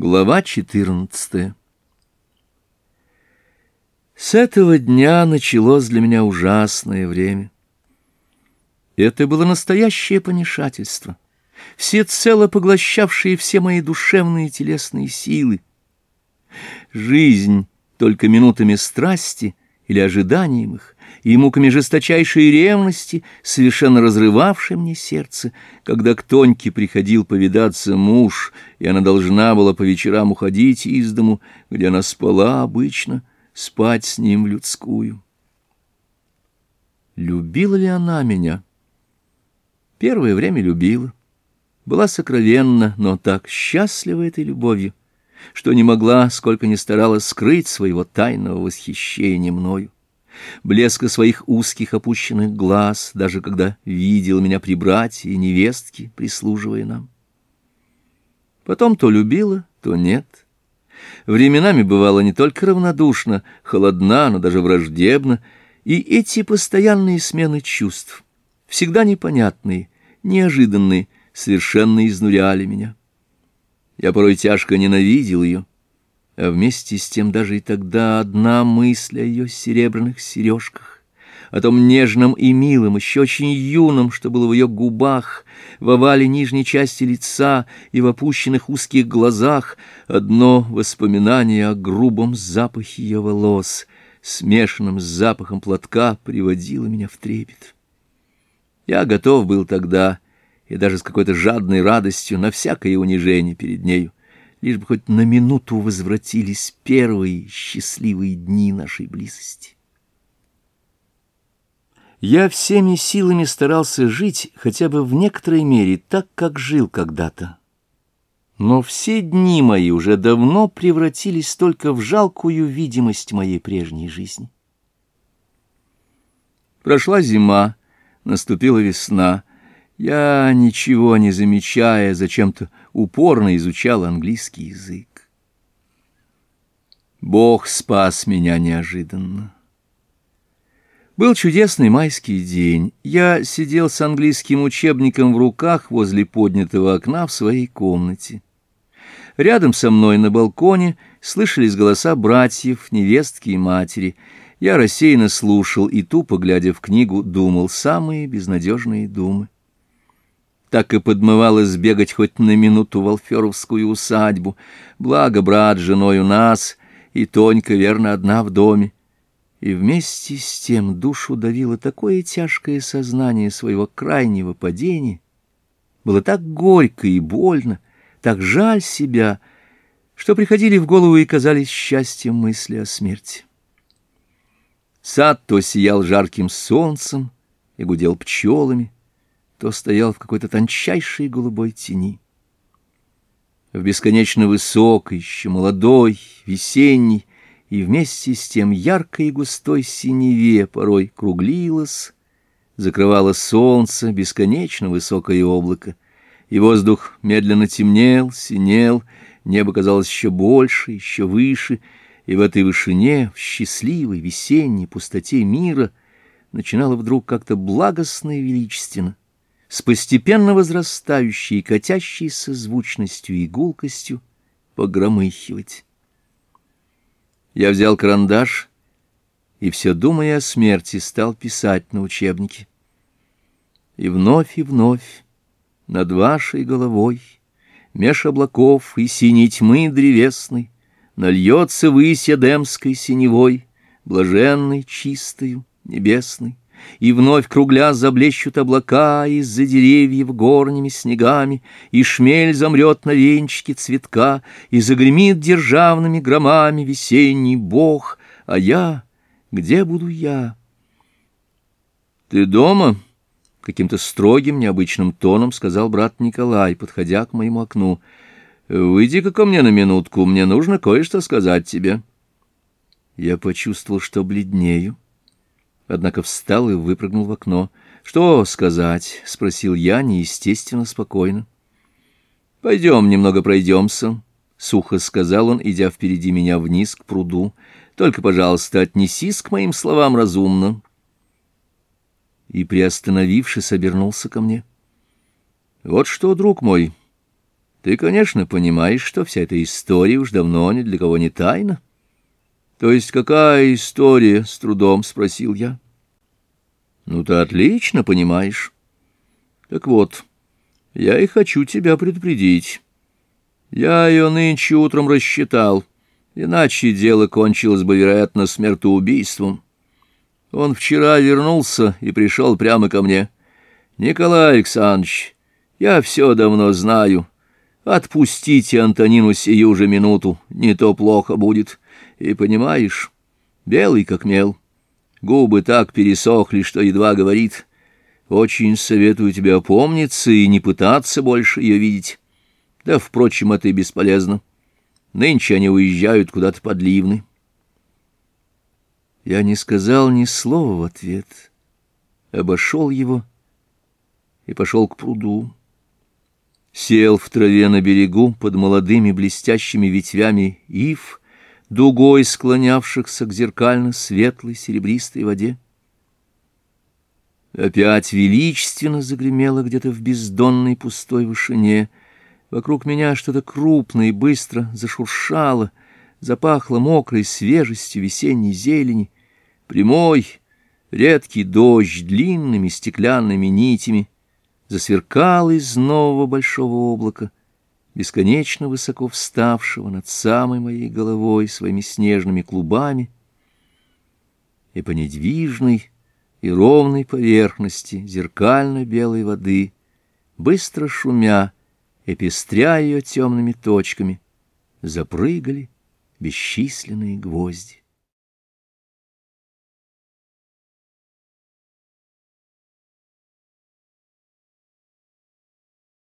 Глава 14 С этого дня началось для меня ужасное время. Это было настоящее помешательство, всецело поглощавшее все мои душевные и телесные силы. Жизнь только минутами страсти или ожиданием их, и муками жесточайшей ревности, совершенно разрывавшей мне сердце, когда к Тоньке приходил повидаться муж, и она должна была по вечерам уходить из дому, где она спала обычно, спать с ним людскую. Любила ли она меня? Первое время любила. Была сокровенна, но так счастлива этой любовью, что не могла, сколько ни старалась, скрыть своего тайного восхищения мною блеска своих узких опущенных глаз, даже когда видел меня при братье и невестке, прислуживая нам. Потом то любила, то нет. Временами бывало не только равнодушно, холодна, но даже враждебно. и эти постоянные смены чувств, всегда непонятные, неожиданные, совершенно изнуряли меня. Я порой тяжко ненавидел ее, а вместе с тем даже и тогда одна мысль о ее серебряных сережках, о том нежном и милом, еще очень юном, что было в ее губах, в овале нижней части лица и в опущенных узких глазах, одно воспоминание о грубом запахе ее волос, смешанном с запахом платка, приводило меня в трепет. Я готов был тогда, и даже с какой-то жадной радостью, на всякое унижение перед нею лишь бы хоть на минуту возвратились первые счастливые дни нашей близости. Я всеми силами старался жить хотя бы в некоторой мере так, как жил когда-то. Но все дни мои уже давно превратились только в жалкую видимость моей прежней жизни. Прошла зима, наступила весна, я, ничего не замечая, зачем-то упорно изучал английский язык. Бог спас меня неожиданно. Был чудесный майский день. Я сидел с английским учебником в руках возле поднятого окна в своей комнате. Рядом со мной на балконе слышались голоса братьев, невестки и матери. Я рассеянно слушал и, тупо глядя в книгу, думал самые безнадежные думы так и подмывало сбегать хоть на минуту в Алферовскую усадьбу. Благо брат с женой у нас, и Тонька, верно, одна в доме. И вместе с тем душу давило такое тяжкое сознание своего крайнего падения. Было так горько и больно, так жаль себя, что приходили в голову и казались счастьем мысли о смерти. Сад то сиял жарким солнцем и гудел пчелами, то стоял в какой-то тончайшей голубой тени. В бесконечно высокой, еще молодой, весенней и вместе с тем яркой и густой синеве порой круглилось, закрывало солнце бесконечно высокое облако, и воздух медленно темнел, синел, небо казалось еще больше, еще выше, и в этой вышине, в счастливой весенней пустоте мира, начинало вдруг как-то благостно и величественно с постепенно возрастающей и катящейся звучностью и гулкостью погромыхивать. Я взял карандаш и, все думая о смерти, стал писать на учебнике. И вновь, и вновь над вашей головой, меж облаков и синей тьмы древесной, нальется высь эдемской синевой, блаженной, чистою, небесной и вновь кругля заблещут облака из-за деревьев горними снегами, и шмель замрет на венчике цветка, и загремит державными громами весенний бог, а я, где буду я? Ты дома? Каким-то строгим, необычным тоном сказал брат Николай, подходя к моему окну. «Выйди-ка ко мне на минутку, мне нужно кое-что сказать тебе». Я почувствовал, что бледнею однако встал и выпрыгнул в окно. «Что сказать?» — спросил я неестественно спокойно. «Пойдем немного пройдемся», — сухо сказал он, идя впереди меня вниз к пруду. «Только, пожалуйста, отнесись к моим словам разумно». И, приостановившись, обернулся ко мне. «Вот что, друг мой, ты, конечно, понимаешь, что вся эта история уж давно ни для кого не тайна». То есть какая история? — с трудом спросил я. — Ну, ты отлично понимаешь. Так вот, я и хочу тебя предупредить. Я ее нынче утром рассчитал, иначе дело кончилось бы, вероятно, смертоубийством. Он вчера вернулся и пришел прямо ко мне. — Николай Александрович, я все давно знаю. Отпустите Антонину сию же минуту, не то плохо будет. — и, понимаешь, белый как мел. Губы так пересохли, что едва говорит. Очень советую тебе опомниться и не пытаться больше ее видеть. Да, впрочем, это и бесполезно. Нынче они уезжают куда-то под ливны. Я не сказал ни слова в ответ. Обошел его и пошел к пруду. Сел в траве на берегу под молодыми блестящими ветвями ив дугой склонявшихся к зеркально-светлой серебристой воде. Опять величественно загремело где-то в бездонной пустой вышине. Вокруг меня что-то крупное и быстро зашуршало, запахло мокрой свежестью весенней зелени. Прямой, редкий дождь длинными стеклянными нитями засверкал из нового большого облака — бесконечно высоко вставшего над самой моей головой своими снежными клубами, и по недвижной и ровной поверхности зеркально-белой воды, быстро шумя, и пестря ее темными точками, запрыгали бесчисленные гвозди.